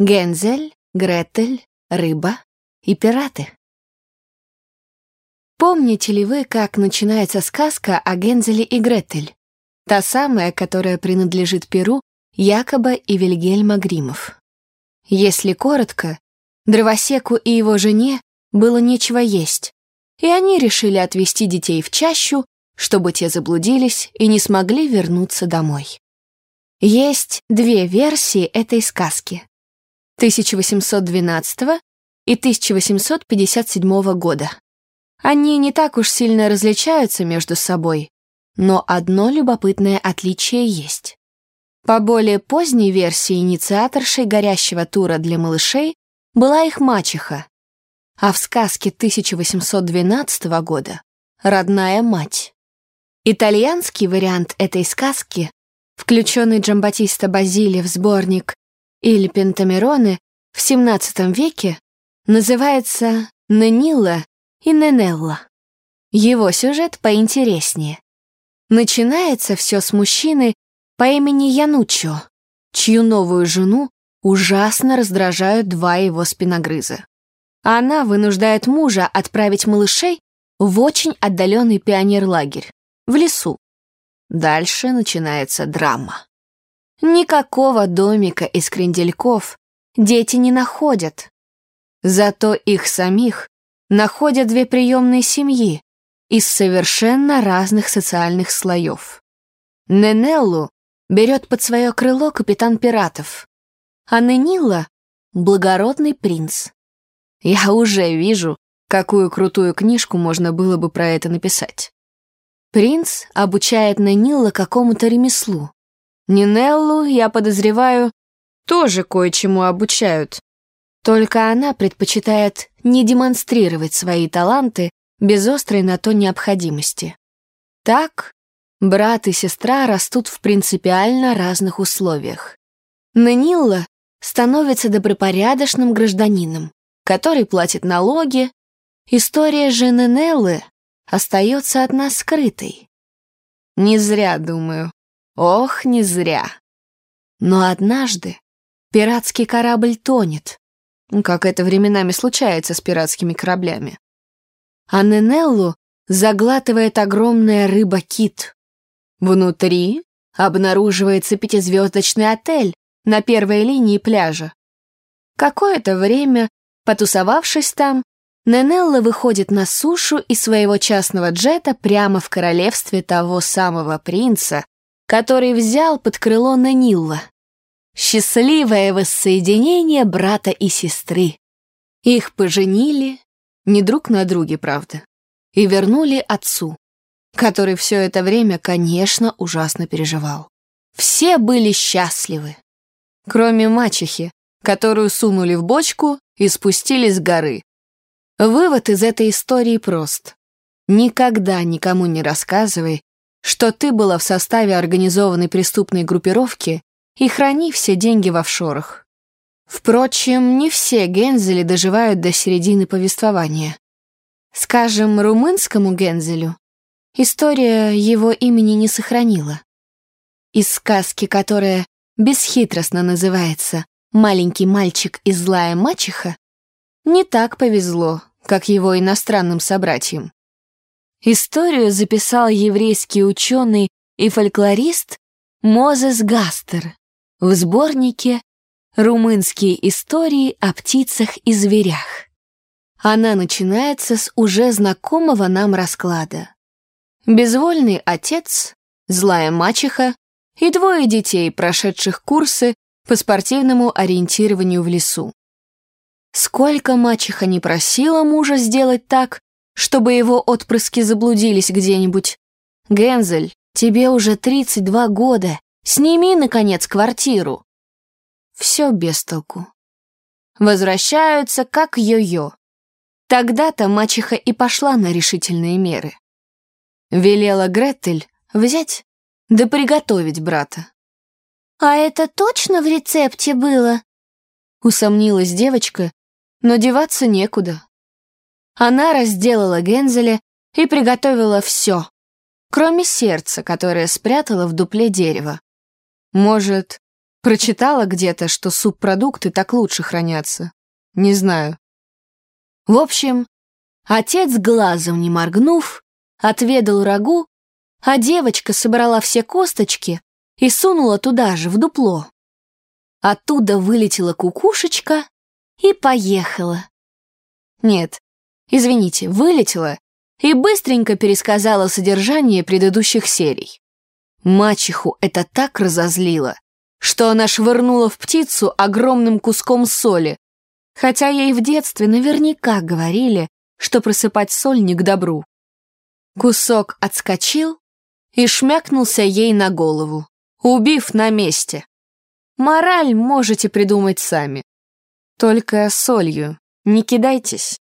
Гензель, Гретель, рыба и пираты. Помните ли вы, как начинается сказка о Гензеле и Гретель? Та самая, которая принадлежит Перу Якоба и Вильгельма Гримов. Если коротко, дровосеку и его жене было нечего есть, и они решили отвезти детей в чащу, чтобы те заблудились и не смогли вернуться домой. Есть две версии этой сказки. 1812 и 1857 года. Они не так уж сильно различаются между собой, но одно любопытное отличие есть. По более поздней версии инициаторшей горящего тура для малышей была их мачеха, а в сказке 1812 года — родная мать. Итальянский вариант этой сказки, включенный Джамбатиста Базили в сборник или Пентамероны в XVII веке называется «Нанила и Ненелла». Его сюжет поинтереснее. Начинается все с мужчины по имени Янучо, чью новую жену ужасно раздражают два его спиногрыза. Она вынуждает мужа отправить малышей в очень отдаленный пионерлагерь, в лесу. Дальше начинается драма. Никакого домика из крендельков дети не находят. Зато их самих находят две приемные семьи из совершенно разных социальных слоев. Ненеллу берет под свое крыло капитан пиратов, а Ненила — благородный принц. Я уже вижу, какую крутую книжку можно было бы про это написать. Принц обучает Ненила какому-то ремеслу. Нинеллу, я подозреваю, тоже кое-чему обучают. Только она предпочитает не демонстрировать свои таланты без острой на то необходимости. Так, брат и сестра растут в принципиально разных условиях. Нанилла становится добропорядочным гражданином, который платит налоги. История же Неллы остается от нас скрытой. Не зря, думаю, Ох, не зря. Но однажды пиратский корабль тонет, как это временами случается с пиратскими кораблями. А Ненеллу заглатывает огромная рыба-кит. Внутри обнаруживается пятизвездочный отель на первой линии пляжа. Какое-то время, потусовавшись там, Ненелла выходит на сушу из своего частного джета прямо в королевстве того самого принца, который взял под крыло Нанилла. Счастливое воссоединение брата и сестры. Их поженили, не друг на друге, правда, и вернули отцу, который все это время, конечно, ужасно переживал. Все были счастливы, кроме мачехи, которую сунули в бочку и спустили с горы. Вывод из этой истории прост. Никогда никому не рассказывай, что ты была в составе организованной преступной группировки и храни все деньги в офшорах. Впрочем, не все Гензели доживают до середины повествования. Скажем, румынскому Гензелю история его имени не сохранила. Из сказки, которая бесхитростно называется «Маленький мальчик и злая мачеха», не так повезло, как его иностранным собратьям. Историю записал еврейский ученый и фольклорист Мозес Гастер в сборнике «Румынские истории о птицах и зверях». Она начинается с уже знакомого нам расклада. Безвольный отец, злая мачеха и двое детей, прошедших курсы по спортивному ориентированию в лесу. Сколько мачеха не просила мужа сделать так, чтобы его отпрыски заблудились где-нибудь. Гензель, тебе уже 32 года. Сними, наконец, квартиру. Все без толку. Возвращаются как йо-йо. Тогда-то мачеха и пошла на решительные меры. Велела Гретель взять да приготовить брата. «А это точно в рецепте было?» Усомнилась девочка, но деваться некуда. Она разделала Гензеля и приготовила все, кроме сердца, которое спрятала в дупле дерева. Может, Прочитала где-то, что субпродукты так лучше хранятся. Не знаю. В общем, отец глазом не моргнув, отведал рагу, а девочка собрала все косточки и сунула туда же, в дупло. Оттуда вылетела кукушечка и поехала. Нет, извините, вылетела и быстренько пересказала содержание предыдущих серий. Мачеху это так разозлило, что она швырнула в птицу огромным куском соли, хотя ей в детстве наверняка говорили, что просыпать соль не к добру. Кусок отскочил и шмякнулся ей на голову, убив на месте. Мораль можете придумать сами. Только солью не кидайтесь.